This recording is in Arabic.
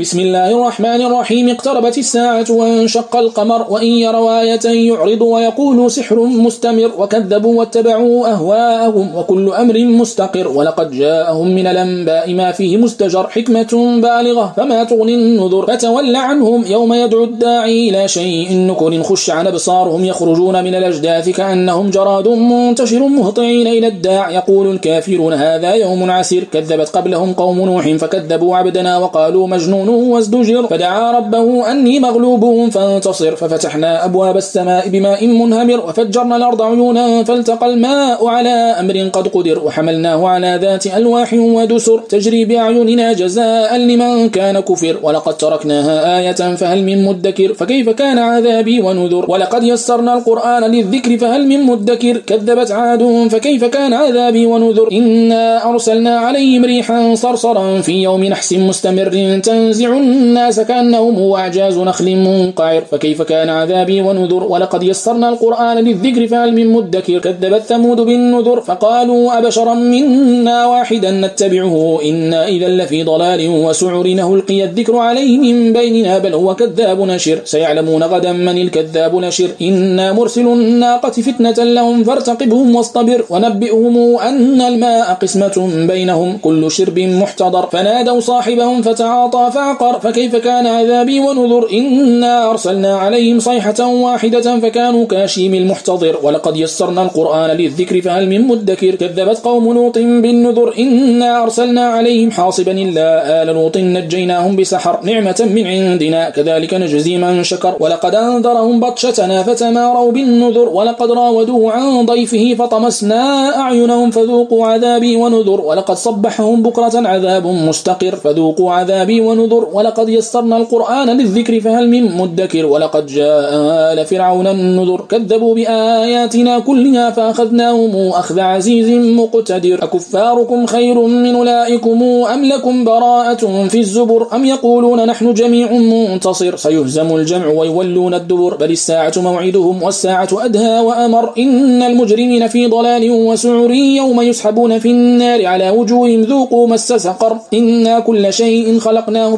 بسم الله الرحمن الرحيم. اقتربت الساعة وانشق القمر وإن يروا آية يعرضوا ويقولوا سحر مستمر. وكذبوا واتبعوا أهواءهم وكل أمر مستقر. ولقد جاءهم من الأنباء ما فيه مستجر. حكمة بالغة. فما تغني النذر. فتول عنهم يوم يدعو الداعي إلى شيء نكر خش عن أبصارهم. يخرجون من الأجداث كأنهم جراد منتشر مهطعين إلى الداع. يقول الكافرون هذا يوم عسير. كذبت قبلهم قوم نوح فكذبوا عبدنا وقالوا مجنون وازدجر فدعا ربه أني مغلوب فانتصر ففتحنا أبواب السماء بماء منهمر وفجرنا الأرض عيونا فالتقى الماء على أمر قد قدر وحملناه على ذات ألواح ودسر تجري بأعيننا جزاء لمن كان كفر ولقد تركناها آية فهل من مدكر؟ فكيف كان عذابي ونذر؟ ولقد يسرنا القرآن للذكر فهل من مدكر؟ كذبت عاد فكيف كان عذابي ونذر؟ إنا أرسلنا عليهم ريحا صرصرا في يوم نحس مستمر تنزع الناس كأنهم أعجاز نخل منقعر. فكيف كان عذابي ونذر؟ ولقد يسرنا القرآن للذكر فهل من مدكر؟ كذبت ثمود بالنذر فقالوا أبشرا منا واحدا نتبعه. إنا إذا لفي ضلال وسعر نهلقي الذكر عليه من بيننا بل هو كذاب نشر. سيعلمون غدا من الكذاب نشر. إنا مرسل الناقة فتنة لهم فارتقبهم واصطبر. ونبئهم أن الماء قسمة بينهم. كل شرب محتضر. فنادوا صاحبهم فتعاطى فعقر فكيف كان عذابي ونذر؟ إنا أرسلنا عليهم صيحة واحدة فكانوا كاشيم المحتضر. ولقد يسرنا القرآن للذكر فهل من مدكر؟ كذبت قوم لوط بالنذر. إنا أرسلنا عليهم حاصبا إلا آل لوط نجيناهم بسحر. نعمة من عندنا كذلك نجزي من شكر. ولقد أنذرهم بطشتنا فتماروا بالنذر. ولقد راودوه عن ضيفه فطمسنا أعينهم فذوقوا عذابي ونذر. ولقد صبحهم بكرة عذاب مستقر فذوقوا عذابي ونذر. ولقد يسرنا القرآن للذكر فهل من مدكر؟ ولقد جاء آل فرعون النذر كذبوا بآياتنا كلها فأخذناهم أخذ عزيز مقتدر. أكفاركم خير من أولئكم أم لكم براءة في الزبر أم يقولون نحن جميع منتصر؟ سيهزم الجمع ويولون الدبر بل الساعة موعدهم والساعة أدهى وأمر. إن المجرمين في ضلال وسعر يوم يسحبون في النار على وجوههم ذوقوا مس سقر. إنا كل شيء خلقناه